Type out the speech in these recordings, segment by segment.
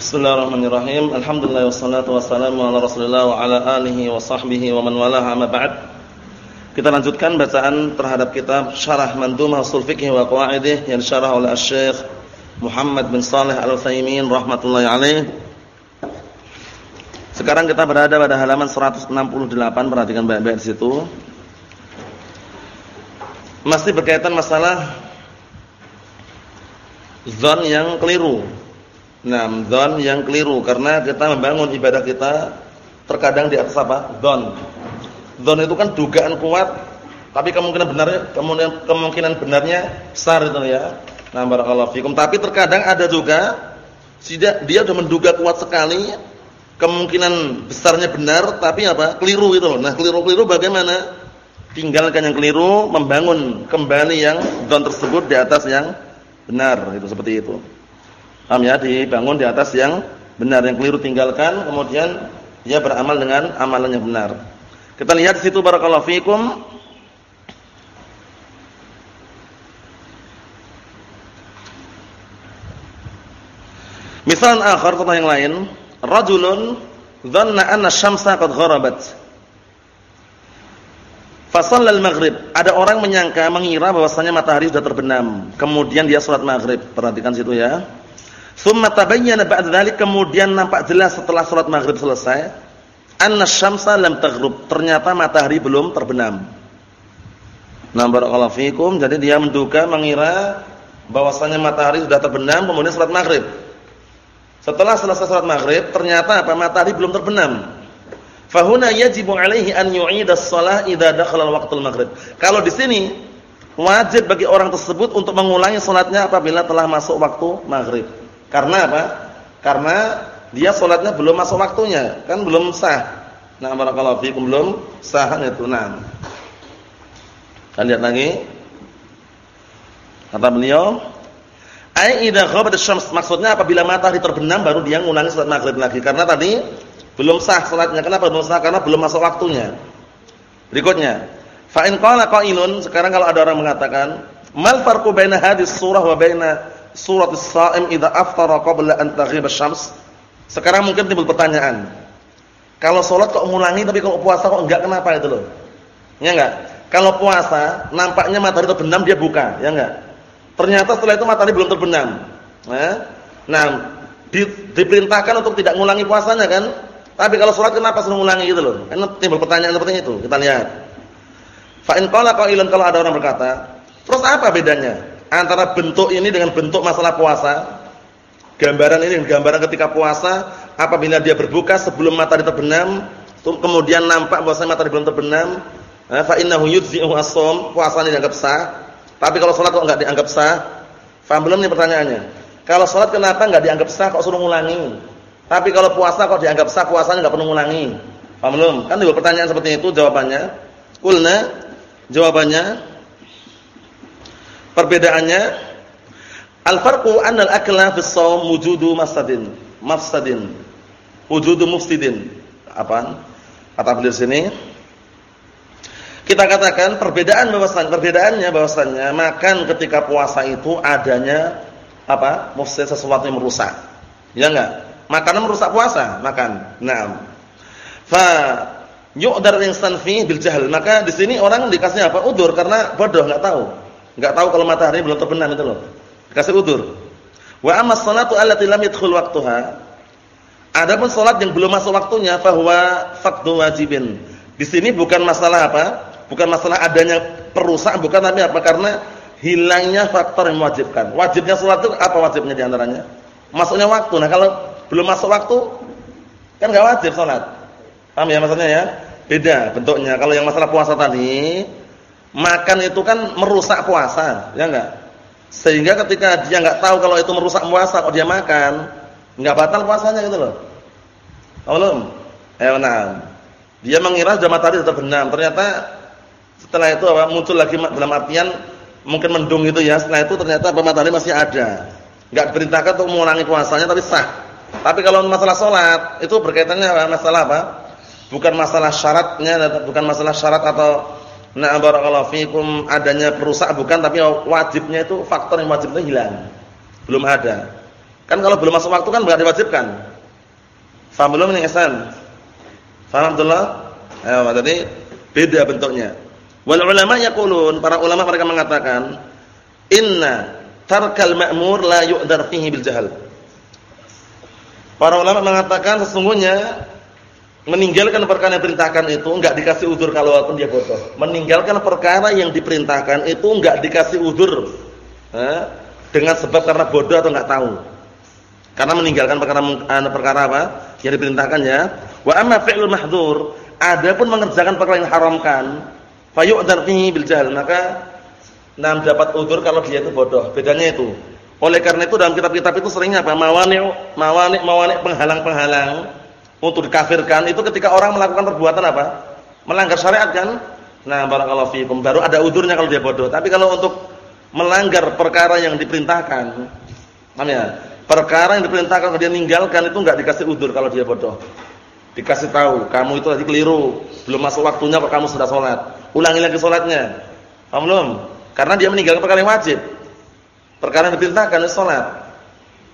Bismillahirrahmanirrahim. Alhamdulillah wassalatu wassalamu ala Rasulillah wa ala alihi wa sahbihi wa man walaha amma ba'd. Kita lanjutkan bacaan terhadap kitab Syarah Mandhumah Ushul Fiqh wa Qawaidih yang disyarah oleh Asy-Syaikh Muhammad bin Shalih Al-Utsaimin rahimatullah alaih. Sekarang kita berada pada halaman 168, perhatikan baik-baik di situ. Masih berkaitan masalah zon yang keliru Nah, don yang keliru karena kita membangun ibadah kita terkadang di atas apa? Don. Don itu kan dugaan kuat, tapi kemungkinan benarnya kemungkinan, kemungkinan benarnya besar itu ya. Nah, barakallahu fikum. Tapi terkadang ada juga tidak dia sudah menduga kuat sekali, kemungkinan besarnya benar tapi apa? keliru itu. Nah, keliru-keliru bagaimana? Tinggalkan yang keliru, membangun kembali yang don tersebut di atas yang benar, itu seperti itu. Paham ya? Dibangun di atas yang benar, yang keliru tinggalkan, kemudian dia beramal dengan amalan yang benar. Kita lihat di situ barakallahu fikum. Misal akhar contoh yang lain, rajulun dhanna anna syamsa qad gharabat. Fasallal maghrib. Ada orang menyangka mengira bahwasanya matahari sudah terbenam. Kemudian dia salat maghrib. Perhatikan situ ya. Tsumma tabayyana ba'da dzalik kemudian nampak jelas setelah salat maghrib selesai anna syamsa lam taghrub. Ternyata matahari belum terbenam. Nah, barakallahu. Jadi dia menduga mengira bahwasanya matahari sudah terbenam kemudian salat maghrib. Setelah selesai salat maghrib ternyata apa matahari belum terbenam. Fahuna yajibu alaihi an yu'ida shalah idza dakhala waqtul maghrib. Kalau di sini wajib bagi orang tersebut untuk mengulangi salatnya apabila telah masuk waktu maghrib. Karena apa? Karena dia sholatnya belum masuk waktunya, kan belum sah. Nah, barakallahu fiikum belum sah itu. Nah. Kita lihat lagi. Kata beliau, ai idza ghabat asy-syams maksudnya apabila matahari terbenam baru dia ngulangi salat maghrib lagi karena tadi belum sah salatnya. Kenapa belum sah? Karena belum masuk waktunya. Berikutnya, fa in qala qailun, sekarang kalau ada orang mengatakan, mal farqu baina hadhihi surah wa baina surat as-sa'im idza aftara qabla an taghrib asy-syams. Sekarang mungkin timbul pertanyaan. Kalau salat kok ngulangi tapi kalau puasa kok enggak kenapa itu loh? Ya enggak? Kalau puasa nampaknya matahari terbenam dia buka, ya enggak? Ternyata setelah itu matahari belum terbenam. Nah, nah di, diperintahkan untuk tidak ngulangi puasanya kan? Tapi kalau salat kenapa suruh ngulangi gitu loh? Kan timbul pertanyaan seperti itu. Kita lihat. Fa in qala qailun kalau ada orang berkata, terus apa bedanya? Antara bentuk ini dengan bentuk masalah puasa. Gambaran ini dengan gambaran ketika puasa, apabila dia berbuka sebelum matahari terbenam, kemudian nampak bahwasanya matahari belum terbenam, eh, fa innahu yujzi'u as-shaum, puasanya dianggap sah. Tapi kalau salat kok enggak dianggap sah? Paham belum nih pertanyaannya? Kalau salat kenapa enggak dianggap sah kok suruh ngulangi? Tapi kalau puasa kok dianggap sah, puasanya enggak perlu ngulangi. Paham belum? Kan dua pertanyaan seperti itu jawabannya. Kulna jawabannya Perbedaannya al-farqu anna al-akla fi shaum wujudu mafsadin, mafsadin. Wujudu mufsidin. Apa? Kata beliau sini kita katakan perbedaan bahwasan perbedaannya bahwasannya makan ketika puasa itu adanya apa? mufsid sesuatu yang merusak. Ya enggak? Makanan merusak puasa, makan. Naam. Fa yu'dar insan fi bil jahl. Maka di sini orang dikasih apa? Udur karena bodoh enggak tahu. Enggak tahu kalau matahari belum terbenam itu loh. Kasih udur. Wa amma sholatu allati lam yadkhul waqtaha. Adapun salat yang belum masuk waktunya bahwa faqdu wajibin. Di sini bukan masalah apa? Bukan masalah adanya perusak, bukan tapi apa? Karena hilangnya faktor yang mewajibkan. Wajibnya salat itu apa wajibnya di antaranya? Masuknya waktu. Nah, kalau belum masuk waktu kan enggak wajib salat. Paham ya maksudnya ya? Beda bentuknya. Kalau yang masalah puasa tadi makan itu kan merusak puasa, ya enggak? Sehingga ketika dia enggak tahu kalau itu merusak puasa kok dia makan, enggak batal puasanya gitu loh. Belum? Eh nah. Dia mengira sudah matahari sudah terbenam, ternyata setelah itu apa muncul lagi dalam artian mungkin mendung itu ya, setelah itu ternyata matahari masih ada. Enggak diperintahkan untuk mengulangi puasanya tapi sah. Tapi kalau masalah salat itu berkaitannya? Masalah apa? Bukan masalah syaratnya, bukan masalah syarat atau Nah barakallahu fikum adanya perusak bukan tapi wajibnya itu faktor yang wajib itu hilang. Belum ada. Kan kalau belum masuk waktu kan enggak diwajibkan. Faham belum ini Ihsan? Faham Abdullah? Tadi beda bentuknya. Wal ulama yaqulun, para ulama mereka mengatakan, "Inna tarkal ma'mur la yu'dar fihi bil jahal." Para ulama mengatakan sesungguhnya meninggalkan perkara yang diperintahkan itu enggak dikasih udur kalau walaupun dia bodoh. Meninggalkan perkara yang diperintahkan itu enggak dikasih udur. Eh, dengan sebab karena bodoh atau enggak tahu. Karena meninggalkan perkara anu, perkara apa? Yang diperintahkan ya. Wa amma fi'lul mahdzur, adapun mengerjakan perkara yang haramkan, fayu'dar fihi bil jahl, maka nam dapat udur kalau dia itu bodoh. Bedanya itu. Oleh karena itu dalam kitab-kitab itu seringnya apa? Mawani' mawani' mawani' penghalang-penghalang untuk dikafirkan itu ketika orang melakukan perbuatan apa? Melanggar syariat kan? Nah, barakallahu fiikum. Baru ada udurnya kalau dia bodoh. Tapi kalau untuk melanggar perkara yang diperintahkan, paham ya? Perkara yang diperintahkan kalau dia ninggalkan itu enggak dikasih udur kalau dia bodoh. Dikasih tahu, kamu itu tadi keliru, belum masuk waktunya kok kamu sudah sholat. Ulangi lagi sholatnya. Paham belum? Karena dia meninggalkan perkara yang wajib. Perkara yang diperintahkan itu sholat.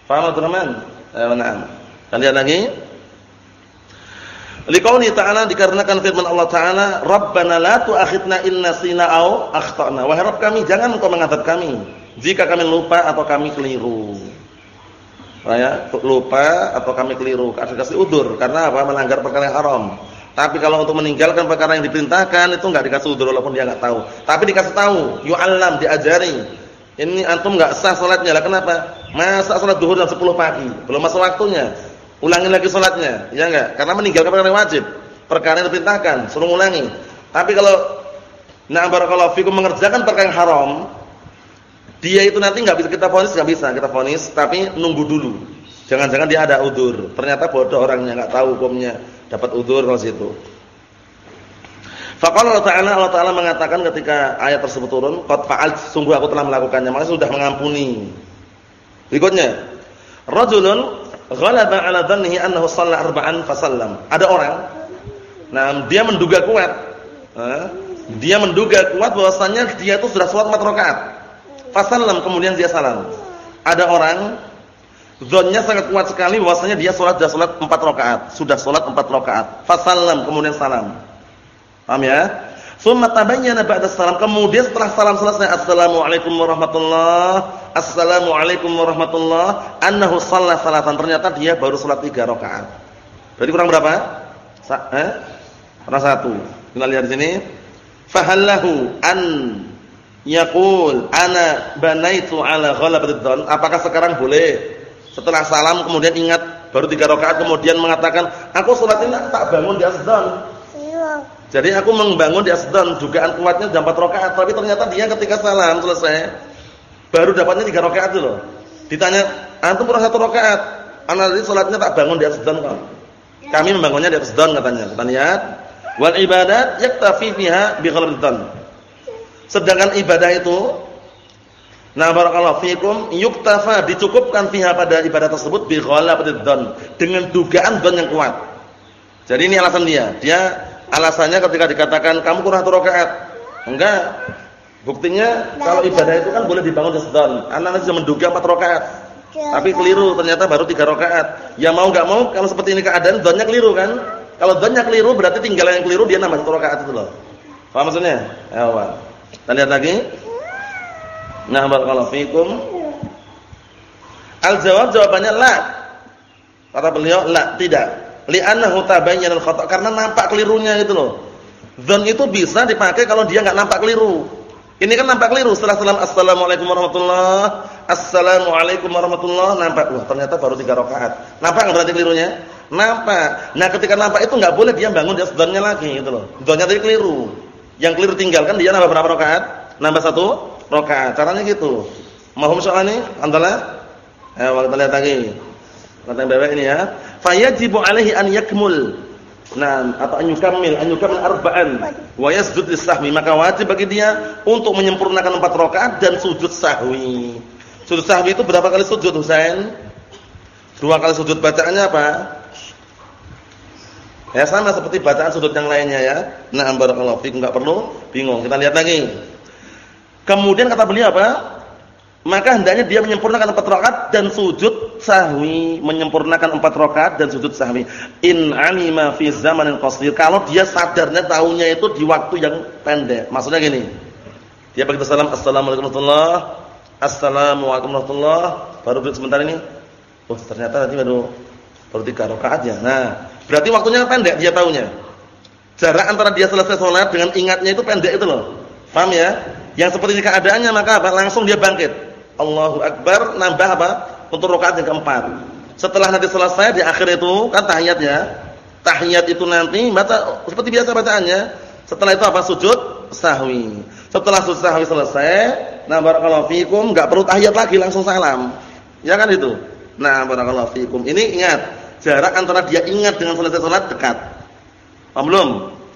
Paham teman-teman? Eh, nah. Dan lihat lagi. Liqauli ta'ala dikarenakan firman Allah Ta'ala, "Rabbana la tu'akhidna in nasina aw akhtana." Wahai Rabb kami, jangan engkau mengadab kami jika kami lupa atau kami keliru ya, lupa atau kami keliru, kasih kasih udur karena apa? Melanggar perkara yang haram. Tapi kalau untuk meninggalkan perkara yang diperintahkan itu enggak dikasih udur walaupun dia enggak tahu. Tapi dikasih tahu, yu'allam, diajari. Ini antum enggak sah salatnya. Lah kenapa? Masa salat zuhur jam 10 pagi, belum masuk waktunya. Ulangi lagi salatnya, ya enggak? Karena meninggalkan perkara yang wajib. Perkara yang diperintahkan, suruh ulangi. Tapi kalau na'am barakallahu fikum mengerjakan perkara yang haram, dia itu nanti nggak bisa kita vonis, nggak bisa kita vonis, tapi nunggu dulu. Jangan-jangan dia ada udur. Ternyata bodoh orangnya nggak tahu hukumnya, dapat udur kalau situ. Faqala Allah Ta'ala Allah Ta'ala mengatakan ketika ayat tersebut turun, "Qad fa'al sungguh aku telah melakukannya." Maka sudah mengampuni. Berikutnya, rajulun ghalaba 'ala dhannihi annahu shalla arba'an fasallam. Ada orang nah dia menduga kuat. dia menduga kuat bahwasanya dia itu sudah salat 4 rakaat. Fasallam kemudian dia salam. Ada orang zonnya sangat kuat sekali bahwasanya dia salat sudah salat 4 rakaat, sudah salat 4 rakaat. Fasallam kemudian salam. Paham ya? Tsumma tabayyana ba'da salam. Kemudian setelah salam selesai, assalamualaikum warahmatullahi assalamualaikum warahmatullahi annahu shalla salatan. Ternyata dia baru salat 3 rakaat. Berarti kurang berapa? Sa eh? Kurang satu. Kita lihat di sini. Fahallahu an yaqul ana banaitu ala ghalabatid dzan apakah sekarang boleh setelah salam kemudian ingat baru tiga rakaat kemudian mengatakan aku salat ini tak bangun di asdan iya jadi aku membangun di asdan dugaan kuatnya jam 4 rakaat tapi ternyata dia ketika salam selesai baru dapatnya tiga rakaat itu loh ditanya antum pernah satu rakaat analis salatnya tak bangun di asdan kok kami membangunnya di asdan katanya kita lihat wal ibadat yaktafi fiha bi dzan Sedangkan ibadah itu Nah barakallahu fikum yuktafa dicukupkan fiha pada ibadah tersebut bi ghalabatid dzan dengan dugaan dzan yang kuat. Jadi ini alasan dia. Dia alasannya ketika dikatakan kamu kurang satu rakaat. Enggak. Buktinya kalau ibadah itu kan boleh dibangun di dzan. Anak sudah menduga empat rakaat. Tapi keliru ternyata baru tiga rakaat. Ya mau enggak mau kalau seperti ini keadaan dzannya keliru kan? Kalau dzannya keliru berarti tinggal yang keliru dia nambah satu rakaat itu loh. Paham maksudnya? Ya, kita lihat lagi. Nah, barakallahu fikum. Al-jawab jawabannya la. Kata beliau, la, tidak. Li'annahu tabayyana al-khata' karena nampak kelirunya gitu loh. Dzan itu bisa dipakai kalau dia enggak nampak keliru. Ini kan nampak keliru setelah salam assalamualaikum warahmatullahi assalamualaikum warahmatullahi nampak wah ternyata baru tiga rakaat. Nampak enggak berarti kelirunya? Nampak. Nah, ketika nampak itu enggak boleh dia bangun di dzannya lagi gitu loh. Dzannya tadi keliru. Yang keliru tinggalkan dia nambah berapa rakaat? Nambah satu rakaat. Caranya gitu. Mahum soal ini? Antara? Eh, kita lihat lagi. Kata bebek ini ya. Fayajibu alaihi an yakmul. Nah, atau an yukammil, an yukammil arba'an wa yasjud lis-sahwi. Maka wajib bagi dia untuk menyempurnakan empat rakaat dan sujud sahwi. Sujud sahwi itu berapa kali sujud Husain? Dua kali sujud bacaannya apa? Ya sama seperti bacaan sudut yang lainnya ya. Nah, barakallahu fikum enggak perlu bingung. Kita lihat lagi. Kemudian kata beliau apa? Maka hendaknya dia menyempurnakan empat rakaat dan sujud sahwi, menyempurnakan empat rakaat dan sujud sahwi. In alima fi zamanin qasir. Kalau dia sadarnya tahunya itu di waktu yang pendek. Maksudnya gini. Dia begitu salam, assalamualaikum warahmatullahi Assalamualaikum warahmatullahi Baru sebentar ini. Oh, ternyata tadi baru baru tiga rakaat ya. Nah, berarti waktunya pendek dia tahunya. Jarak antara dia selesai sholat dengan ingatnya itu pendek itu loh. Paham ya? Yang seperti ini keadaannya maka? Langsung dia bangkit. Allahu Akbar nambah apa? Untuk rakaat yang keempat. Setelah nanti selesai di akhir itu kan tahiyatnya. Tahiyat itu nanti baca seperti biasa bacaannya. Setelah itu apa? Sujud sahwi. Setelah sujud sahwi selesai, nah barakallahu fikum enggak perlu tahiyat lagi langsung salam. Ya kan itu? Nah, barakallahu fikum. Ini ingat, jarak antara dia ingat dengan selesai salat dekat. Paham belum?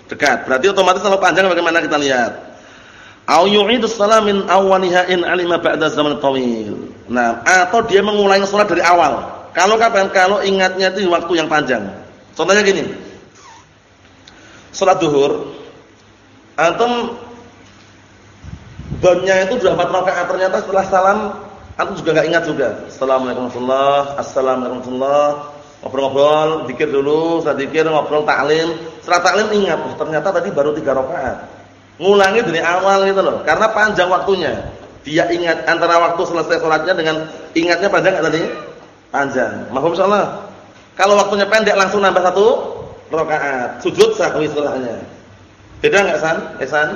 Dekat. Berarti otomatis kalau panjang bagaimana kita lihat? Au yu'idu shalah min awwaliha in alima ba'da zaman tawil. Nah, atau dia mengulangi salat dari awal. Kalau kapan? Kalau ingatnya itu waktu yang panjang. Contohnya gini. Salat zuhur antum donnya itu sudah 4 rakaat ternyata setelah salam antum juga enggak ingat juga. Assalamualaikum warahmatullahi Assalamualaikum warahmatullahi ngobrol-ngobrol, zikir dulu, saya zikir, ngobrol taklim. Setelah taklim ingat, ternyata tadi baru 3 rakaat. Ngulangi dari awal gitu loh. Karena panjang waktunya. Dia ingat antara waktu selesai sholatnya dengan ingatnya panjang enggak tadi? Panjang. Mahfum insyaallah. Kalau waktunya pendek langsung nambah satu rakaat. Sujud sahwi setelahnya. Beda enggak San? Esan?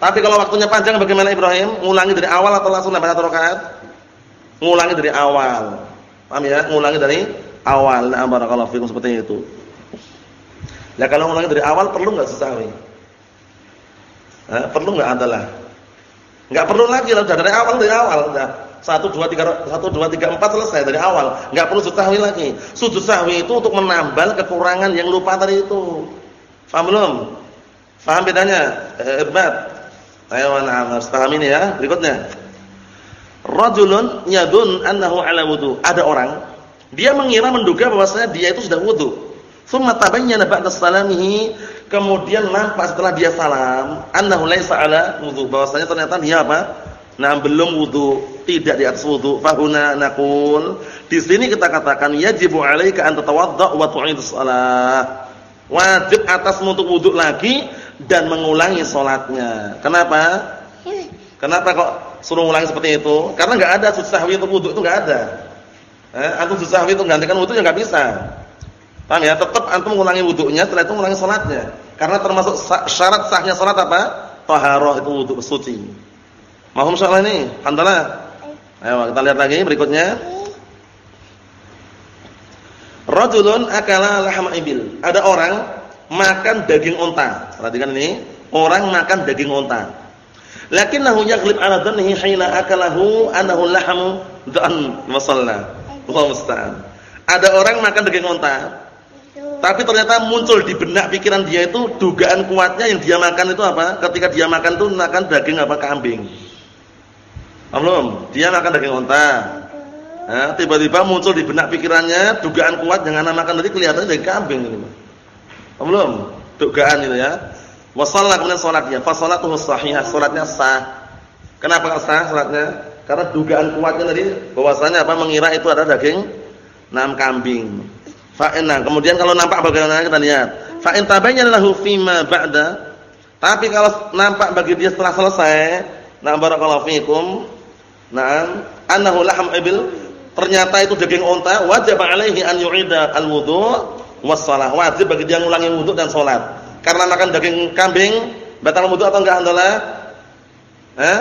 Tapi kalau waktunya panjang bagaimana Ibrahim? Ngulangi dari awal atau langsung nambah satu rakaat? Ngulangi dari awal. Paham ya? Ngulangi dari awal. Nah, barakallahu fikum seperti itu. Ya kalau ngulangi dari awal perlu enggak sesahwi? Eh, perlu enggak adalah? Enggak perlu lagi lah, dari awal dari awal udah. 1 2 3 1 2 3 4 selesai dari awal. Enggak perlu sujud sahwi lagi. Sujud sahwi itu untuk menambal kekurangan yang lupa tadi itu. Paham belum? Paham bedanya? Eh, Irbat. Ayo na'am, harus paham ini ya. Berikutnya. Rajulun yadun annahu ala wudu. Ada orang dia mengira menduga bahwasanya dia itu sudah wudu. Tsumma tabayyana ba'da salamihi, kemudian nampak setelah dia salam, annahu laisa ala wudu, bahwasanya ternyata dia apa? Nah, belum wudu, tidak di atas wudu. Fahuna naqul, di sini kita katakan yajibu 'alaika an tatawadda wa tu'idus shalah. Wajib atasmu untuk wudu lagi dan mengulangi salatnya. Kenapa? Kenapa kok suruh ulangi seperti itu? Karena enggak ada sujud sahwi untuk wudu itu enggak ada. Eh, antum sujud sahwi untuk menggantikan wudu ya enggak bisa. Paham ya? Tetap antum mengulangi wudunya, setelah itu mengulangi salatnya. Karena termasuk syarat sahnya salat apa? Taharah itu wudu suci. Mahum soal ini? Alhamdulillah. Ayo kita lihat lagi berikutnya. Rajulun akala lahma ibil. Ada orang makan daging unta. Perhatikan ini, orang makan daging unta. Lakinnahu yaghlib ala dhannihi hina akalahu annahu lahmu dhan wa shalla. Allahu musta'an. Ada orang makan daging unta, tapi ternyata muncul di benak pikiran dia itu dugaan kuatnya yang dia makan itu apa? Ketika dia makan itu makan daging apa kambing. Belum, dia makan daging unta. Nah, tiba-tiba muncul di benak pikirannya dugaan kuat jangan makan tadi kelihatannya daging kambing ini. Belum, dugaan itu ya. Wasalla kemudian salatnya, fa salatuhu sahihah, salatnya sah. Kenapa sah salatnya? Karena dugaan kuatnya tadi bahwasanya apa mengira itu ada daging enam kambing. Fa'inna. Kemudian kalau nampak bagaimana kita lihat. Fa'in tabayyana lahu fima ba'da. Tapi kalau nampak bagi dia setelah selesai, na barakallahu fikum, na'am, annahu laham ibil, ternyata itu daging unta, wajib alaihi an yu'ida al-wudu' was shalah. Wajib bagi dia ngulangi wudu dan salat. Karena makan daging kambing, batal wudu atau enggak alhamdulillah? Eh?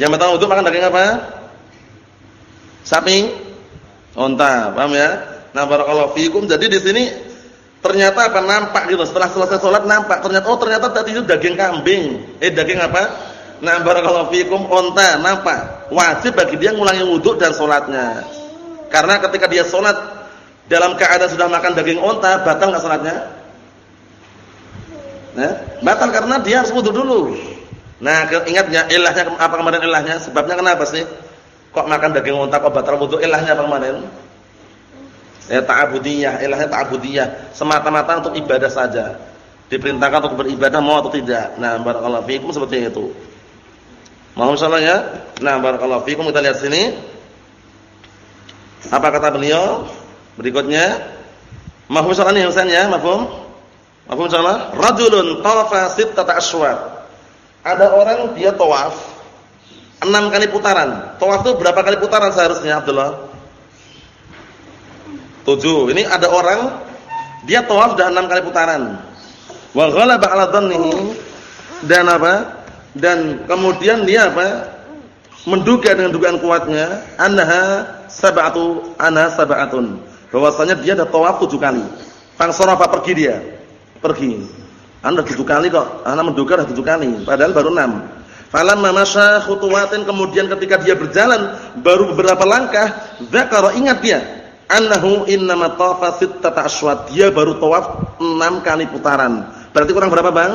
Yang batal wudu makan daging apa? Sapi? Unta, paham ya? Nah, barakallahu fikum. Jadi di sini ternyata apa nampak gitu. Setelah selesai sholat nampak ternyata oh ternyata tadi itu daging kambing. Eh daging apa? Nah, barakallahu fikum onta nampak. Wajib bagi dia ngulangi wudhu dan sholatnya. Karena ketika dia sholat dalam keadaan sudah makan daging onta, batal nggak sholatnya? Nah, batal karena dia harus wudhu dulu. Nah, ingatnya ilahnya apa kemarin ilahnya? Sebabnya kenapa sih? Kok makan daging onta kok batal wudhu? Ilahnya apa kemarin? Ya ta'abudiyah, ilahnya ta'abudiyah, semata-mata untuk ibadah saja. Diperintahkan untuk beribadah mau atau tidak. Nah, barakallahu fiikum seperti itu. Mohon salah ya. Nah, barakallahu fikum kita lihat sini. Apa kata beliau? Berikutnya, mahfum salah nih Husain ya, mahfum? Mahfum salah? Rajulun tawafa sittata aswat. Ada orang dia tawaf enam kali putaran. Tawaf itu berapa kali putaran seharusnya, Abdullah? Tujuh. Ini ada orang dia tawaf sudah enam kali putaran. Wa ghalaba 'ala dhannihi dan apa? dan kemudian dia apa? menduga dengan dugaan kuatnya annaha sab'atu ana sab'atun. Bahwasanya dia ada tawaf tujuh kali. apa pergi dia. Pergi. Anda tujuh kali kok. Anda menduga sudah tujuh kali, padahal baru enam. Falamma masya khutuwatin kemudian ketika dia berjalan baru beberapa langkah, dzakara ingat dia annahu innama tawafa sittata aswat. Dia baru tawaf enam kali putaran. Berarti kurang berapa, Bang?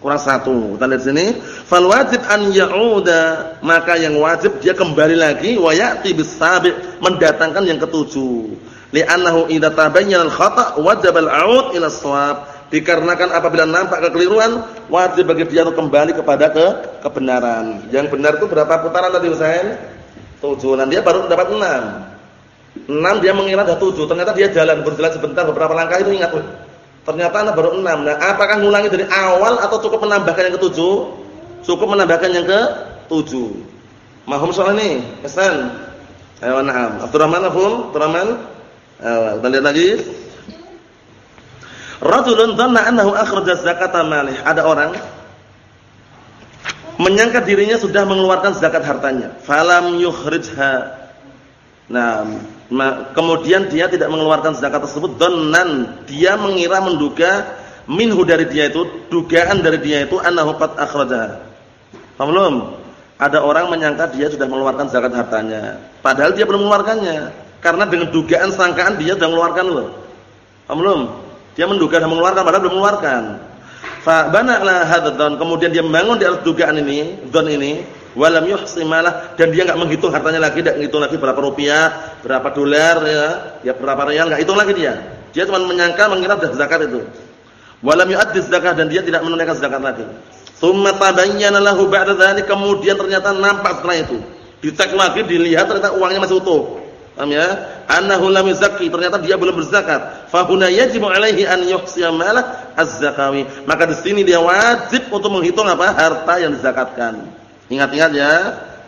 Kurang satu. Kita lihat sini. Fal wajib an ya'uda. Maka yang wajib dia kembali lagi. Wa ya'ti mendatangkan yang ketujuh. Li'annahu idha tabayyana al-khata' wajib al-a'ud ila swab. Dikarenakan apabila nampak kekeliruan, wajib bagi dia untuk kembali kepada ke kebenaran. Yang benar itu berapa putaran tadi Husain? Tujuh. Nanti dia baru dapat enam. Enam dia mengira ada tujuh. Ternyata dia jalan berjalan sebentar beberapa langkah itu ingat. Ternyata anak baru enam. Nah, apakah ngulangi dari awal atau cukup menambahkan yang ketujuh? Cukup menambahkan yang ke tujuh. Mahum soal ini, Hasan. Ayo na'am. Abdurrahman afhum? Abdurrahman? Kita lihat lagi. Rajulun dhanna annahu akhraja zakata malih. Ada orang menyangka dirinya sudah mengeluarkan zakat hartanya. Falam yukhrijha. Nah, kemudian dia tidak mengeluarkan zakat tersebut. Donnan dia mengira menduga minhu dari dia itu dugaan dari dia itu annahu qad akhrajaha. Paham ada orang menyangka dia sudah mengeluarkan zakat hartanya. Padahal dia belum mengeluarkannya. Karena dengan dugaan sangkaan dia sudah mengeluarkan loh. Paham dia menduga sudah mengeluarkan padahal belum mengeluarkan. Fa bana'la hadzal kemudian dia membangun di atas dugaan ini don ini walam yuhsi malah dan dia enggak menghitung hartanya lagi, enggak menghitung lagi berapa rupiah, berapa dolar ya, ya berapa real, enggak hitung lagi dia. Dia cuma menyangka mengira sudah zakat itu. Walam yu'addi zakat dan dia tidak menunaikan zakat lagi. Tsumma tabayyana lahu ba'da dzalik kemudian ternyata nampak setelah itu. Dicek lagi dilihat ternyata uangnya masih utuh. Paham ya? Annahu lam yuzakki, ternyata dia belum berzakat. Fa huna yajibu alaihi an yuhsiya malah az-zakawi. Maka di sini dia wajib untuk menghitung apa? harta yang dizakatkan. Ingat-ingat ya,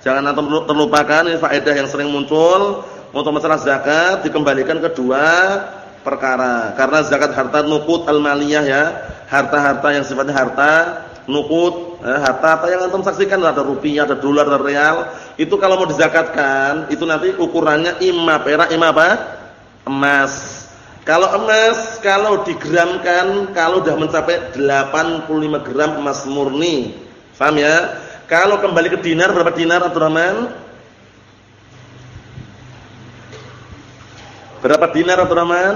jangan terlupakan ini faedah yang sering muncul untuk masalah zakat dikembalikan ke dua perkara. Karena zakat harta nukut al-maliyah ya, harta-harta yang sifatnya harta nukut, eh, harta apa yang antum saksikan ada rupiah, ada dolar, ada real, itu kalau mau dizakatkan, itu nanti ukurannya imma perak, imma apa? Emas. Kalau emas, kalau digramkan, kalau sudah mencapai 85 gram emas murni. Paham ya? Kalau kembali ke dinar berapa dinar Abdurrahman? Berapa dinar Abdurrahman?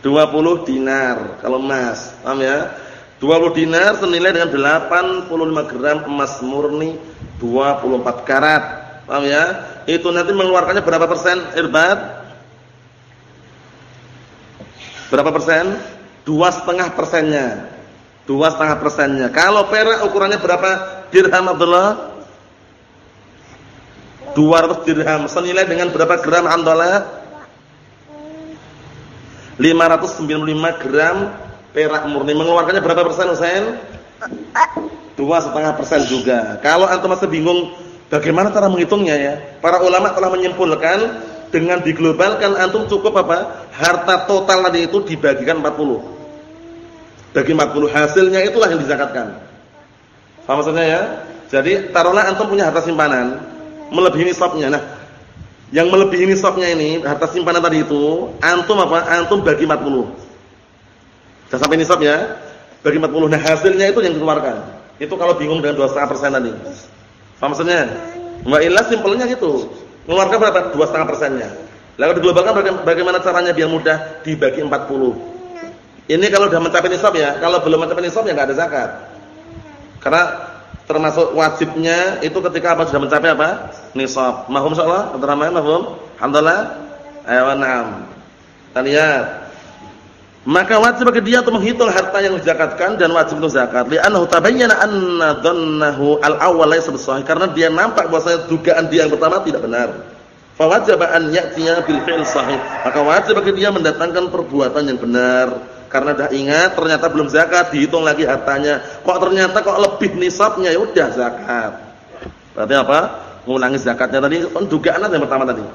20 dinar kalau emas. Paham ya? 20 dinar senilai dengan 85 gram emas murni 24 karat. Paham ya? Itu nanti mengeluarkannya berapa persen irbat? Berapa persen? Dua setengah persennya dua setengah persennya. Kalau perak ukurannya berapa dirham Abdullah? 200 dirham senilai dengan berapa gram andola? 595 gram perak murni mengeluarkannya berapa persen Husain? Dua setengah persen juga. Kalau antum masih bingung bagaimana cara menghitungnya ya? Para ulama telah menyimpulkan dengan diglobalkan antum cukup apa? Harta total tadi itu dibagikan 40 bagi 40 hasilnya itulah yang dizakatkan. Paham maksudnya ya? Jadi taruhlah antum punya harta simpanan melebihi nisabnya. Nah, yang melebihi nisabnya ini harta simpanan tadi itu antum apa? Antum bagi 40. Sudah sampai nisab ya? Bagi 40. Nah, hasilnya itu yang dikeluarkan. Itu kalau bingung dengan 2,5% tadi. Paham maksudnya? Wa illa simpelnya gitu. Mengeluarkan berapa? 2,5%-nya. Lalu diglobalkan bagaimana caranya biar mudah? Dibagi 40. Ini kalau sudah mencapai nisab ya, kalau belum mencapai nisab ya enggak ada zakat. Karena termasuk wajibnya itu ketika apa sudah mencapai apa? Nisab. Mahum insyaallah? Abdurrahman mahum? Alhamdulillah. Ayo na'am. Kita lihat. maka wajib bagi dia untuk menghitung harta yang dizakatkan dan wajib untuk zakat. Li'annahu tabayyana anna dhannahu al-awwal laysa bisahih karena dia nampak bahwasanya dugaan dia yang pertama tidak benar. Fa wajaba an ya'tiya bil fi'l sahih. Maka wajib bagi dia mendatangkan perbuatan yang benar. Karena dah ingat ternyata belum zakat, dihitung lagi hartanya. Kok ternyata kok lebih nisabnya ya udah zakat. Berarti apa? Mengulangi zakatnya tadi kan dugaan yang pertama tadi.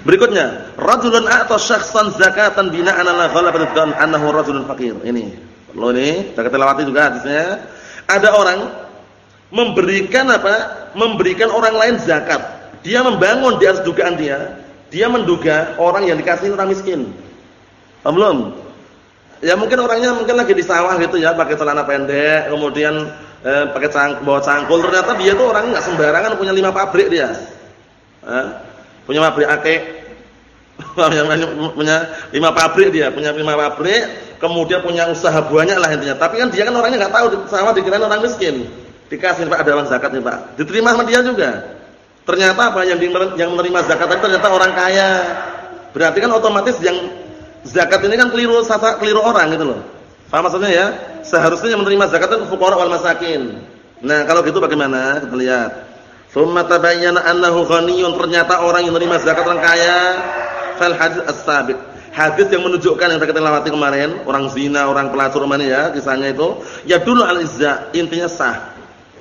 Berikutnya, rajulun a'ta syakhsan zakatan bina'an ala ghalabat dzan annahu rajulun faqir. Ini. Lo ini, kita lewati juga hadisnya. Ada orang memberikan apa? Memberikan orang lain zakat. Dia membangun di atas dugaan dia. Dia menduga orang yang dikasih orang miskin. Belum? Ya mungkin orangnya mungkin lagi di sawah gitu ya, pakai celana pendek, kemudian eh, pakai cang, bawa cangkul. Ternyata dia tuh orang nggak sembarangan punya lima pabrik dia. Eh? punya pabrik akeh punya lima pabrik dia punya lima pabrik kemudian punya usaha banyak lah intinya tapi kan dia kan orangnya nggak tahu sama dikira orang miskin dikasih pak ada uang zakat nih pak diterima sama dia juga ternyata apa yang yang menerima zakat itu ternyata orang kaya berarti kan otomatis yang zakat ini kan keliru sasa keliru orang gitu loh paham maksudnya ya seharusnya yang menerima zakat itu fuqara wal masakin nah kalau gitu bagaimana kita lihat Tsumma tabayyana annahu ghaniyun ternyata orang yang menerima zakat orang kaya. Fal hadis as-sabiq. Hadis yang menunjukkan yang kita lewati kemarin, orang zina, orang pelacur mana ya, kisahnya itu, ya dulu al-izza, intinya sah.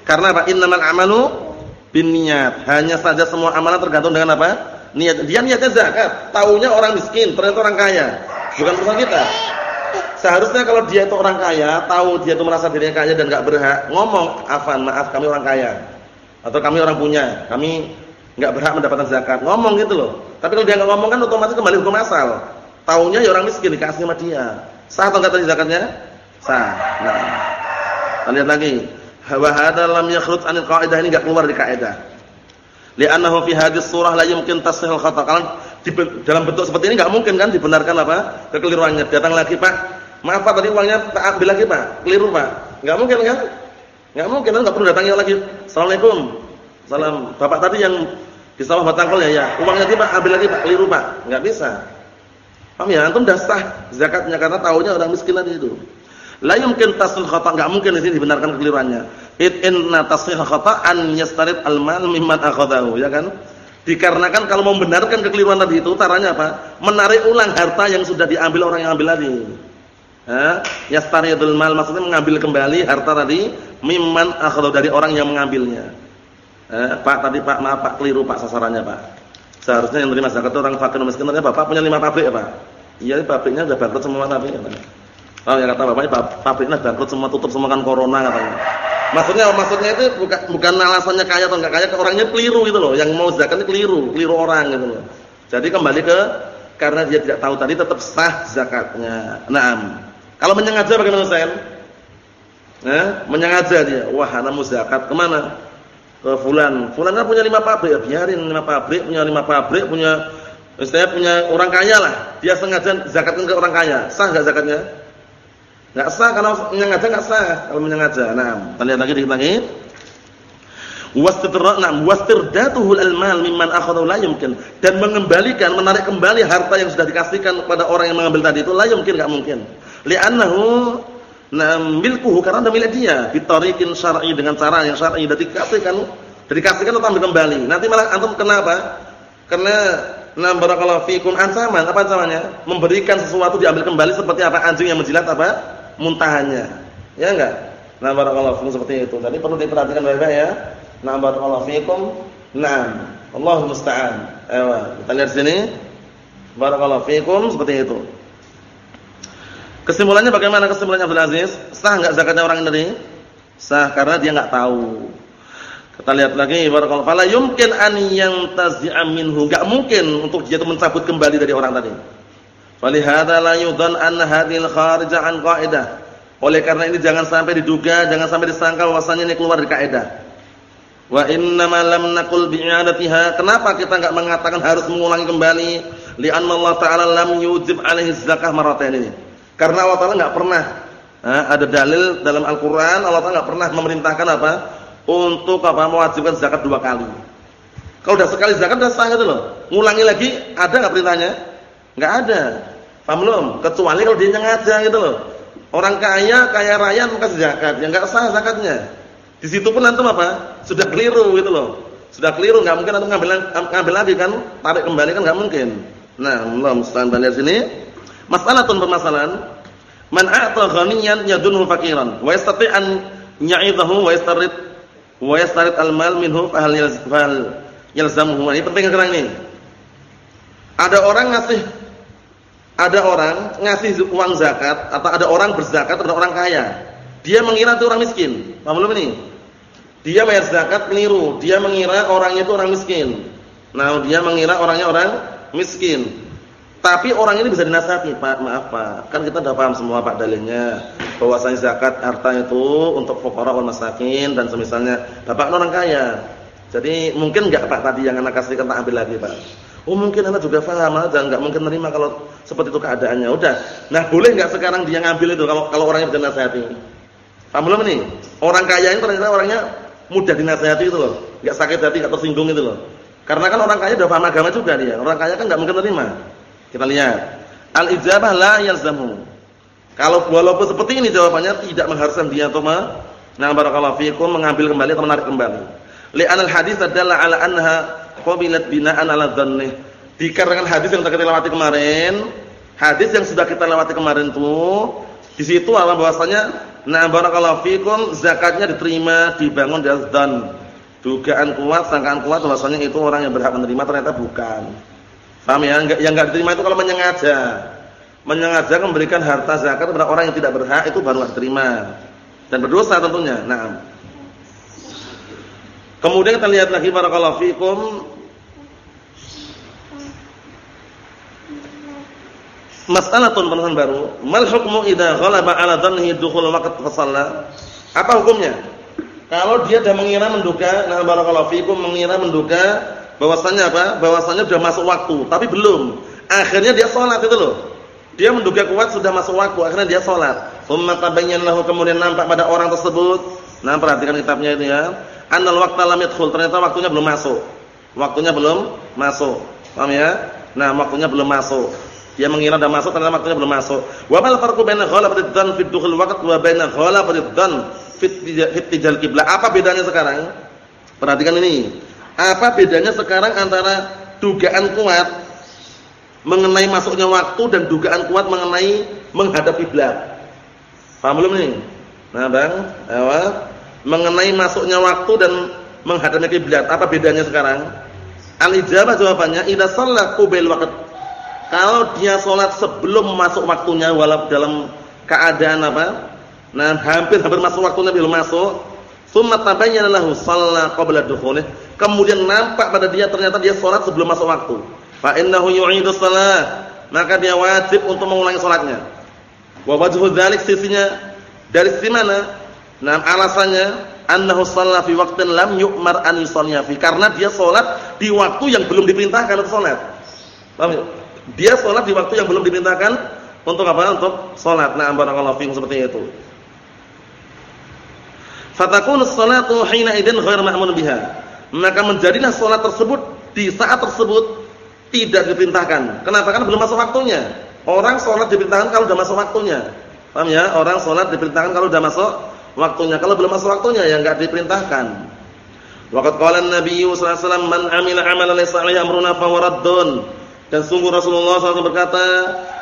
Karena apa? Innamal amalu binniyat. Hanya saja semua amalan tergantung dengan apa? Niat. Dia niatnya zakat, taunya orang miskin, ternyata orang kaya. Bukan urusan kita. Seharusnya kalau dia itu orang kaya, tahu dia itu merasa dirinya kaya dan enggak berhak, ngomong, "Afan, maaf kami orang kaya." Atau kami orang punya, kami nggak berhak mendapatkan zakat. Ngomong gitu loh. Tapi kalau dia nggak ngomong kan otomatis kembali hukum asal. Taunya ya orang miskin dikasih sama dia. Sah atau enggak tadi zakatnya? Sah. Nah. Kita lihat lagi. Wa hadza 'anil qaidah ini enggak keluar dari kaidah. Li'annahu fi hadis surah la yumkin tasihul khata'. Kalau dalam bentuk seperti ini enggak mungkin kan dibenarkan apa? Kekeliruannya. Datang lagi, Pak. Maaf Pak, tadi uangnya tak ambil lagi, Pak. Keliru, Pak. Enggak mungkin kan? Enggak mungkin, enggak perlu datangnya lagi. Assalamualaikum. Salam. Bapak tadi yang di sawah batangkol ya, ya. Uangnya tiba ambil lagi Pak, keliru Pak. Enggak bisa. Paham ya? Antum dah sah zakatnya karena tahunya orang miskin tadi itu. La yumkin tasrif khata, enggak mungkin di sini dibenarkan kekeliruannya. It inna tasrif khata an yastarid al-mal mimman akhadahu, ya kan? Dikarenakan kalau membenarkan kekeliruan tadi itu caranya apa? Menarik ulang harta yang sudah diambil orang yang ambil tadi. Ya, yastaridul mal maksudnya mengambil kembali harta tadi mimman akhadha dari orang yang mengambilnya. Eh, Pak tadi Pak maaf Pak keliru Pak sasarannya Pak. Seharusnya yang menerima zakat itu orang fakir miskin ternyata Bapak punya lima pabrik ya Pak. Iya pabriknya sudah bangkrut semua tapi ya, Oh ya kata bapaknya pabriknya bangkrut semua tutup semua kan corona katanya. Maksudnya maksudnya itu bukan bukan alasannya kaya atau enggak kaya, orangnya keliru gitu loh. Yang mau zakatnya keliru, keliru orang gitu loh. Jadi kembali ke karena dia tidak tahu tadi tetap sah zakatnya. Naam. Kalau menyengaja bagaimana Ustaz? Eh, menyengaja dia. Wah, ana mau zakat ke mana? Ke fulan. Fulan kan punya lima pabrik, ya biarin lima pabrik, punya lima pabrik, punya istilahnya punya orang kaya lah. Dia sengaja zakatkan ke orang kaya. Sah enggak zakatnya? Enggak sah kalau menyengaja enggak sah. Kalau menyengaja. Nah, kita lihat lagi dikit lagi. Wastidra'na wastirdatuhul almal mimman akhadahu la yumkin. Dan mengembalikan menarik kembali harta yang sudah dikasihkan kepada orang yang mengambil tadi itu la yumkin enggak mungkin. Li'annahu milkuhu karena ada milik dia. Bitariqin syar'i dengan cara yang syar'i. Dan dikasihkan dikasihkan atau ambil kembali. Nanti malah antum kenapa karena nah barakallahu fikum ancaman. Apa ancamannya? Memberikan sesuatu diambil kembali seperti apa? Anjing yang menjilat apa muntahannya ya enggak nah barakallahu fikum seperti itu jadi perlu diperhatikan baik-baik ya nah barakallahu fikum nah Allah musta'an ayo kita lihat sini barakallahu fikum seperti itu Kesimpulannya bagaimana kesimpulannya Abdul Aziz? Sah enggak zakatnya orang ini? Sah karena dia enggak tahu. Kita lihat lagi barakallahu fala yumkin an yantazi'a minhu. Enggak mungkin untuk dia itu mencabut kembali dari orang tadi. Falihada la yudhan anna hadhil kharija an qaidah. Oleh karena ini jangan sampai diduga, jangan sampai disangka bahwasanya ini keluar dari kaidah. Wa inna ma lam naqul bi'adatiha. Kenapa kita enggak mengatakan harus mengulangi kembali? Li'anna Allah Ta'ala lam yujib alaihi zakah marratain ini. Karena Allah Taala nggak pernah nah, ada dalil dalam Al-Qur'an Allah Taala nggak pernah memerintahkan apa? Untuk apa? mewajibkan zakat dua kali. Kalau udah sekali zakat udah sah gitu loh. Ngulangi lagi ada nggak perintahnya? Nggak ada. Paham belum? Kecuali kalau dia sengaja gitu loh. Orang kaya, kaya raya maka zakat, ya enggak sah zakatnya. Di situ pun antum apa? Sudah keliru gitu loh. Sudah keliru, enggak mungkin antum ngambil ngambil lagi kan, tarik kembali kan enggak mungkin. Nah, Allah musta'an dari sini. Masalah tun permasalahan. Man a'ta ghaniyan yadunhu faqiran wa yastati' an ya'idahu wa yastarid wa yastarid al-mal minhu fa hal yalzamuhu. Ini penting sekarang ini. Ada orang ngasih ada orang ngasih uang zakat atau ada orang berzakat kepada orang kaya. Dia mengira itu orang miskin. Paham belum ini? Dia bayar zakat keliru. Dia mengira orangnya itu orang miskin. Nah, dia mengira orangnya orang miskin. Tapi orang ini bisa dinasihati, Pak, maaf Pak. Kan kita sudah paham semua Pak dalilnya. Bahwasanya zakat harta itu untuk fuqara wal masakin dan semisalnya. Bapak kan orang kaya. Jadi mungkin enggak Pak tadi yang anak kasih tak ambil lagi, Pak. Oh, mungkin anak juga paham aja, enggak mungkin terima kalau seperti itu keadaannya. Udah. Nah, boleh enggak sekarang dia ngambil itu kalau kalau orangnya bisa nasihati? Paham belum ini? Orang kaya ini ternyata orangnya mudah dinasihati itu loh. Enggak sakit hati, enggak tersinggung itu loh. Karena kan orang kaya udah paham agama juga dia. Orang kaya kan enggak mungkin terima. Kita lihat. Al-ijabah la yalzamu. Kalau walaupun seperti ini jawabannya tidak mengharuskan dia untuk Nah, barakallahu fikum mengambil kembali atau menarik kembali. Li'an al-hadis adalah ala anha qabilat bina'an ala dhanni. Dikarenakan hadis yang kita lewati kemarin, hadis yang sudah kita lewati kemarin itu di situ Allah bahwasanya nah barakallahu fikum zakatnya diterima dibangun di dzan. Dugaan kuat, sangkaan kuat bahwasanya itu orang yang berhak menerima ternyata bukan. Paham ya? Yang enggak diterima itu kalau menyengaja. Menyengaja memberikan harta zakat kepada orang yang tidak berhak itu baru diterima. Dan berdosa tentunya. Nah. Kemudian kita lihat lagi barakallahu fikum Mas'alatun penuhan baru, mal hukmu idza ghalaba 'ala dhannihi dukhul waqt fa Apa hukumnya? Kalau dia sudah mengira menduga, nah barakallahu fikum mengira menduga bahwasannya apa? Bahwasannya sudah masuk waktu, tapi belum. Akhirnya dia sholat itu loh. Dia menduga kuat sudah masuk waktu, akhirnya dia sholat. Tsumma tabayyana lahu kemudian nampak pada orang tersebut. Nah, perhatikan kitabnya itu ya. Annal waqta lam yadkhul, ternyata waktunya belum masuk. Waktunya belum masuk. Paham ya? Nah, waktunya belum masuk. Dia mengira sudah masuk ternyata waktunya belum masuk. Wa mal farqu baina ghalabatid dzan fi dukhul waqt wa baina ghalabatid dzan fi tijal qiblah? Apa bedanya sekarang? Perhatikan ini. Apa bedanya sekarang antara dugaan kuat mengenai masuknya waktu dan dugaan kuat mengenai menghadap kiblat? Paham belum nih? Nah, Bang, apa? Mengenai masuknya waktu dan menghadap kiblat, apa bedanya sekarang? Al-ijabah jawabannya idza shalla qabil waqt. Kalau dia salat sebelum masuk waktunya walaupun dalam keadaan apa? Nah, hampir hampir masuk waktunya belum masuk, Summa tabayyana lahu shalla qabla dukhulih. Kemudian nampak pada dia ternyata dia salat sebelum masuk waktu. Fa innahu yu'idu shalah. Maka dia wajib untuk mengulangi salatnya. Wa wajhu dzalik sisinya dari sisi mana? Nah, alasannya annahu shalla fi waqtin lam yu'mar an yusalliya fi. Karena dia salat di waktu yang belum diperintahkan untuk salat. Paham ya? Dia salat di waktu yang belum diperintahkan untuk apa? Untuk salat. Nah, barakallahu fiikum seperti itu. Fatakunu sholatu hina idin ghair ma'mun biha. Maka menjadilah salat tersebut di saat tersebut tidak diperintahkan. Kenapa? Karena belum masuk waktunya. Orang salat diperintahkan kalau sudah masuk waktunya. Paham ya? Orang salat diperintahkan kalau sudah masuk waktunya. Kalau belum masuk waktunya ya enggak diperintahkan. Waqat qala an-nabiy sallallahu alaihi wasallam man 'amila 'amalan laysa amruna fa Dan sungguh Rasulullah SAW berkata,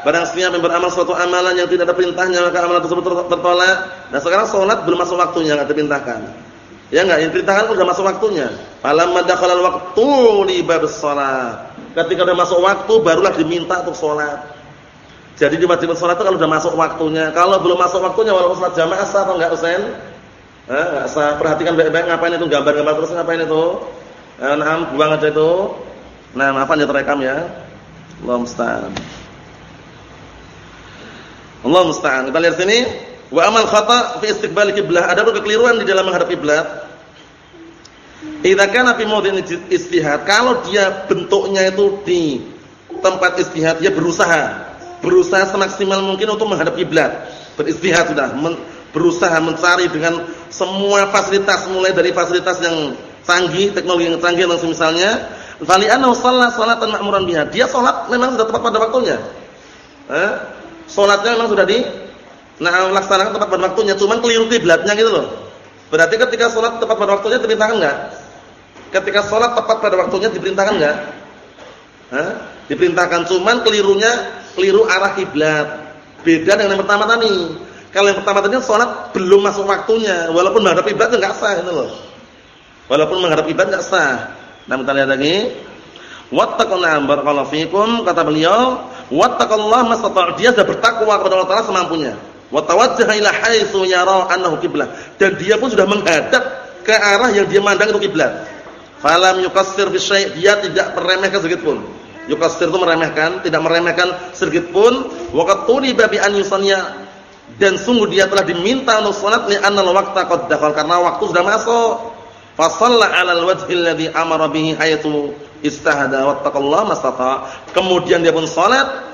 Barang siapa yang beramal suatu amalan yang tidak ada perintahnya maka amalan tersebut tertolak. Nah sekarang sholat belum masuk waktunya enggak diperintahkan. Ya enggak, yang diperintahkan sudah masuk waktunya. Falamma dakhala al-waqtu li babis. Ketika sudah masuk waktu barulah diminta untuk sholat. Jadi diwajibkan sholat itu kalau sudah masuk waktunya. Kalau belum masuk waktunya walaupun sholat jamaah sah atau enggak Usain? Eh, sah. Perhatikan baik-baik ngapain itu gambar-gambar terus ngapain itu? Eh, nah, buang aja itu. Nah, apa yang terekam ya? Allah musta'an. Allah musta'an. Kita lihat sini, wa amal khata fi istiqbal kiblah. Ada kekeliruan di dalam menghadap kiblat. Idza kana fi mawdhi'in istihad, kalau dia bentuknya itu di tempat istihad, dia berusaha berusaha semaksimal mungkin untuk menghadap kiblat. Beristihad sudah, men, berusaha mencari dengan semua fasilitas mulai dari fasilitas yang canggih, teknologi yang canggih dan semisalnya, fali annahu shalla salatan ma'muran biha. Dia salat memang sudah tepat pada waktunya. Eh? Salatnya memang sudah di nah laksanakan tepat pada waktunya, cuman keliru kiblatnya gitu loh. Berarti ketika salat tepat pada waktunya diperintahkan enggak? Ketika salat tepat pada waktunya diperintahkan enggak? Hah? Diperintahkan cuman kelirunya keliru arah kiblat. Beda dengan yang pertama tadi. Kalau yang pertama tadi salat belum masuk waktunya, walaupun menghadap kiblat enggak sah gitu loh. Walaupun menghadap kiblat enggak sah. Nah, kita lihat lagi. Wattaqullaha barakallahu fikum kata beliau, wattaqallaha mastata' dia sudah bertakwa kepada Allah Taala semampunya. Wa tawajjaha ila haitsu yara annahu qiblah. Dan dia pun sudah menghadap ke arah yang dia mandang itu kiblat. Falam yukassir bi dia tidak meremehkan sedikit pun. Yukassir itu meremehkan, tidak meremehkan sedikit pun. Wa qad tuliba bi an yusanniya dan sungguh dia telah diminta untuk salat li anna al-waqta qad dakhal karena waktu sudah masuk. Fa shalla 'ala al-wajhi alladhi amara bihi hayatu istahada wattaqallaha mastata. Kemudian dia pun salat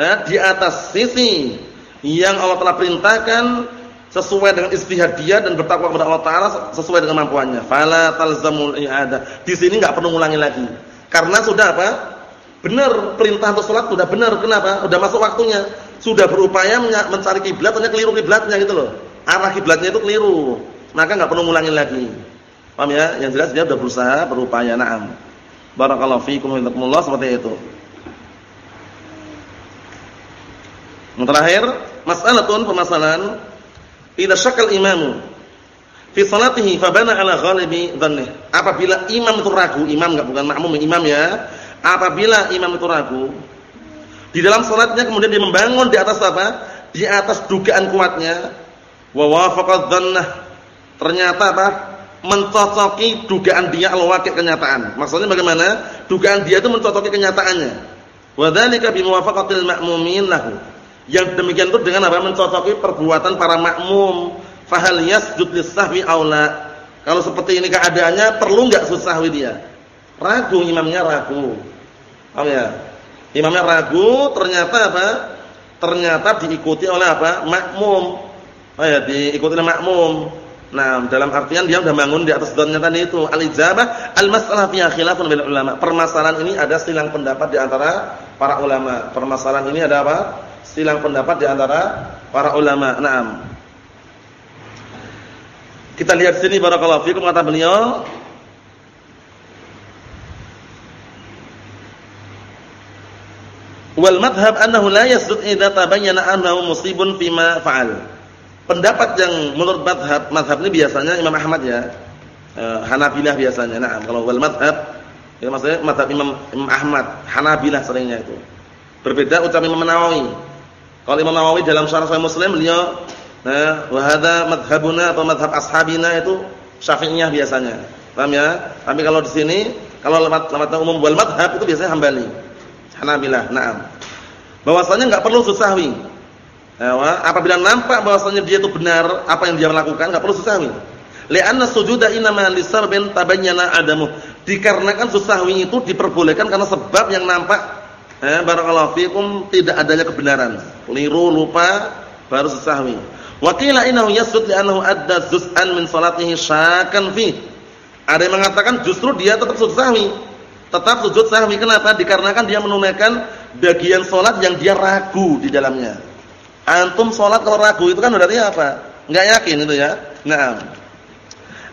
ya, di atas sisi yang Allah telah perintahkan sesuai dengan istihad dia dan bertakwa kepada Allah taala sesuai dengan kemampuannya. Fala talzamul i'adah. Di sini enggak perlu ngulangi lagi. Karena sudah apa? Benar perintah untuk salat sudah benar. Kenapa? Sudah masuk waktunya. Sudah berupaya mencari kiblat ternyata keliru kiblatnya gitu loh. Arah kiblatnya itu keliru. Maka enggak perlu ngulangi lagi. Paham ya? Yang jelas dia sudah berusaha, berupaya. Naam. Barakallahu fiikum wa seperti itu. Yang terakhir, mas'alatun permasalahan idza syakal imamu fi salatihi fa bana ala ghalibi dhannih. Apabila imam itu ragu, imam enggak bukan makmum, imam ya. Apabila imam itu ragu di dalam salatnya kemudian dia membangun di atas apa? Di atas dugaan kuatnya wa wafaqa dhannah. Ternyata apa? Mencocoki dugaan dia al-waqi' kenyataan. Maksudnya bagaimana? Dugaan dia itu mencocoki kenyataannya. Wa dzalika bi muwafaqatil ma'mumin lahu. Yang demikian itu dengan apa? Mencocoki perbuatan para makmum. Fahal yasjud lis-sahwi aula. Kalau seperti ini keadaannya perlu enggak sahwi dia? Ragu imamnya ragu. Paham ya? Imamnya ragu, ternyata apa? Ternyata diikuti oleh apa? Makmum. Oh ya, diikuti oleh makmum. Nah, dalam artian dia sudah bangun di atas dhannya tadi itu. Al-ijabah al-mas'alah fiha khilafun bil ulama. Permasalahan ini ada silang pendapat di antara para ulama. Permasalahan ini ada apa? Silang pendapat di antara para ulama. Naam. Kita lihat sini barakallahu fikum kata beliau Wal madhhab annahu la yasdud idza tabayyana annahu musibun fima fa'al. Pendapat yang menurut madhab, madhab ini biasanya Imam Ahmad ya. Eh, Hanabilah biasanya. Nah, kalau wal madhab ya maksudnya madhab Imam, Imam Ahmad, Hanabilah seringnya itu. Berbeda ucapan Imam Nawawi. Kalau Imam Nawawi dalam syarah Sahih Muslim beliau nah wa hadza madhhabuna atau madhab ashabina itu Syafi'iyah biasanya. Paham ya? Tapi kalau di sini kalau lewat umum wal madhab itu biasanya Hambali. Hanabilah. Naam. Bahwasanya enggak perlu susahwi apabila nampak bahwasanya dia itu benar apa yang dia lakukan, enggak perlu susahwi. Li'anna sujuda inama lisababin tabayyana adamu. Dikarenakan susahwi itu diperbolehkan karena sebab yang nampak eh barakallahu fikum tidak adanya kebenaran. Keliru, lupa baru susahwi. Wa qila innahu yasjud li'annahu adda juz'an min salatihi syakan fi. Ada yang mengatakan justru dia tetap sujud sahwi. Tetap sujud sahwi kenapa? Dikarenakan dia menunaikan bagian salat yang dia ragu di dalamnya. Antum sholat kalau ragu itu kan berarti apa? Enggak yakin itu ya. Nah.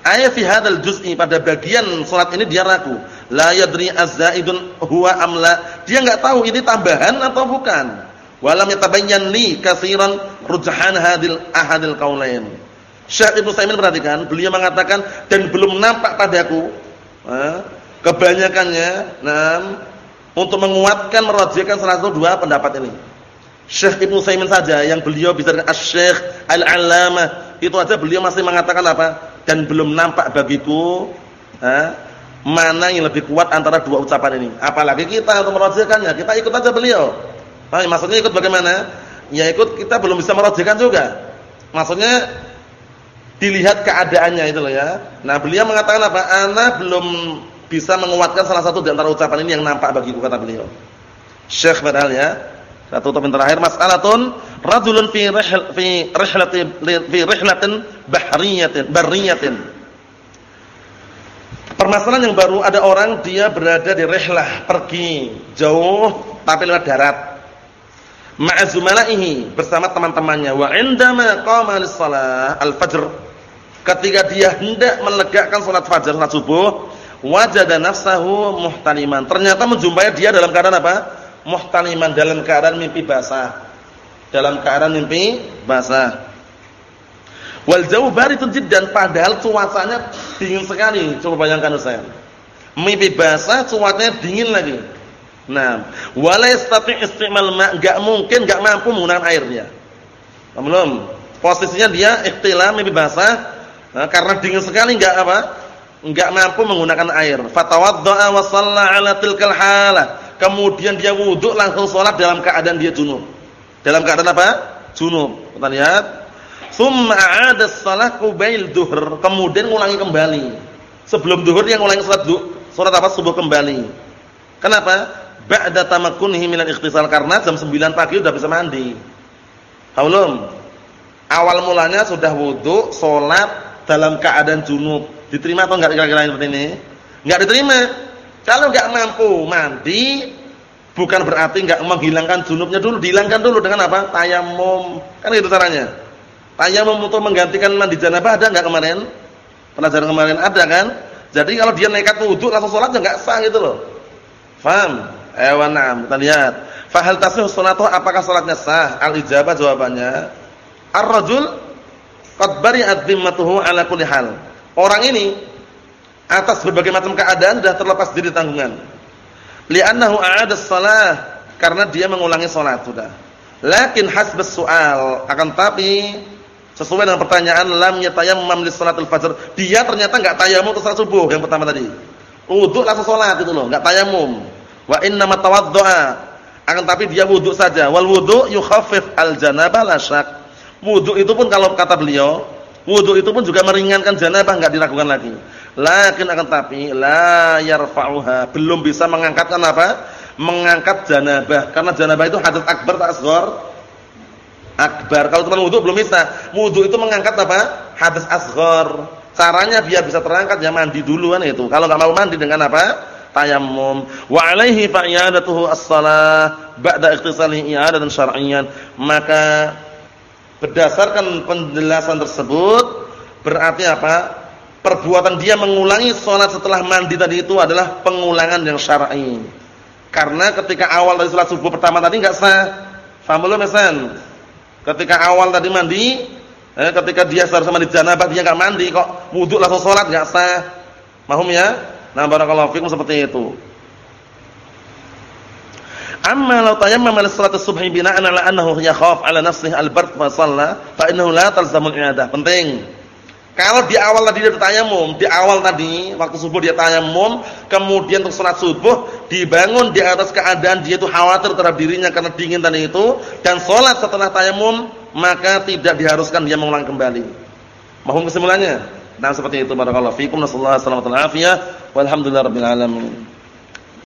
Ayat fi hadzal juz'i pada bagian sholat ini dia ragu. La yadri az-zaidun huwa amla. Dia enggak tahu ini tambahan atau bukan. Walam yatabayyan li katsiran rujhan hadil ahadil qaulain. Syekh Ibnu Saimin perhatikan, beliau mengatakan dan belum nampak padaku eh, kebanyakannya nah, untuk menguatkan merajihkan salah satu dua pendapat ini. Syekh Ibnu Saimin saja yang beliau bisa Asy-Syekh Al-Allamah itu aja beliau masih mengatakan apa? Dan belum nampak bagiku ha, mana yang lebih kuat antara dua ucapan ini. Apalagi kita untuk merajihkannya, kita ikut aja beliau. Nah, maksudnya ikut bagaimana? Ya ikut kita belum bisa merajihkan juga. Maksudnya dilihat keadaannya itu loh ya. Nah, beliau mengatakan apa? Ana belum bisa menguatkan salah satu di antara ucapan ini yang nampak bagiku kata beliau. Syekh padahal ya satu topik terakhir. Mas'alatun rajulun fi fi rihlati fi rihlatin bahriyatin barriyatin. Permasalahan yang baru ada orang dia berada di rihlah, pergi jauh tapi lewat darat. ma'azumala'ihi bersama teman-temannya. Wa indama qama lis-shalah al-fajr. Ketika dia hendak menegakkan salat fajar salat subuh wajada nafsahu muhtaliman. Ternyata menjumpai dia dalam keadaan apa muhtaliman dalam keadaan mimpi basah. Dalam keadaan mimpi basah. Wal jauh baritun jiddan padahal cuacanya dingin sekali. Coba bayangkan Ustaz. Mimpi basah cuacanya dingin lagi. Nah wala yastati istimal ma enggak mungkin enggak mampu menggunakan airnya. Belum? Posisinya dia ikhtilam mimpi basah nah, karena dingin sekali enggak apa? Enggak mampu menggunakan air. Fatawaddaa wa shalla 'ala tilkal halah. Kemudian dia wudu langsung salat dalam keadaan dia junub. Dalam keadaan apa? Junub. Kita lihat. Tsumma 'ada shalah qubail duhr. Kemudian ngulangi kembali. Sebelum duhur dia ngulangi salat salat apa? Subuh kembali. Kenapa? Ba'da tamakkunihi minal ikhtisal karena jam 9 pagi sudah bisa mandi. Haulum. Awal mulanya sudah wudu, salat dalam keadaan junub Diterima atau enggak kira-kira seperti ini? Enggak diterima. Kalau enggak mampu mandi, bukan berarti enggak menghilangkan junubnya dulu, dihilangkan dulu dengan apa? Tayamum. Kan itu caranya. Tayamum untuk menggantikan mandi janabah ada enggak kemarin? Pelajaran kemarin ada kan? Jadi kalau dia nekat wudu langsung salat enggak sah gitu loh. Faham? Ewa na'am. Kita lihat. Fahal tasbih salatu apakah salatnya sah? Al-ijabah jawabannya. Ar-rajul qad bari'at dhimmatuhu ala kulli hal. Orang ini atas berbagai macam keadaan sudah terlepas dari tanggungan. Li'annahu a'ada shalah karena dia mengulangi salat sudah. Lakin hasbas soal akan tapi sesuai dengan pertanyaan lam yatayammam li salatul fajr. Dia ternyata enggak tayamum untuk salat subuh yang pertama tadi. Wudu langsung salat itu loh, enggak tayamum. Wa inna matawaddaa akan tapi dia wudu saja. Wal wudu yukhaffif al janabah la syak. Wudu itu pun kalau kata beliau Wudu itu pun juga meringankan janabah enggak diragukan lagi. Lakin akan tapi la yarfa'uha, belum bisa mengangkatkan apa? Mengangkat janabah. Karena janabah itu hadas akbar tak asghar? Akbar. Kalau cuma wudu belum bisa. Wudu itu mengangkat apa? Hadas asghar. Caranya biar bisa terangkat ya mandi duluan itu. Kalau enggak mau mandi dengan apa? Tayammum. Wa alaihi fa'iyadatuhu as-shalah ba'da ikhtisalihi i'adatan syar'iyyan. Maka Berdasarkan penjelasan tersebut berarti apa? Perbuatan dia mengulangi sholat setelah mandi tadi itu adalah pengulangan yang syar'i. Karena ketika awal dari sholat subuh pertama tadi enggak sah. Faham belum? Ketika awal tadi mandi, eh, ketika dia seharusnya mandi janabah dia enggak mandi kok wudu langsung sholat enggak sah. Mahum ya? Nah, barakallahu fikum seperti itu. Amma law tayammama li salati subhi bina'an ala annahu yakhaf ala nafsihi al-bard fa shalla fa innahu la talzamul i'adah. Penting. Kalau di awal tadi dia tayamum, di awal tadi waktu subuh dia tayamum, kemudian untuk salat subuh dibangun di atas keadaan dia itu khawatir terhadap dirinya karena dingin tadi itu dan salat setelah tayamum, maka tidak diharuskan dia mengulang kembali. Mohon kesimpulannya? Nah, seperti itu barakallahu fikum. Nasallahu alaihi wasallam. Walhamdulillahirabbil.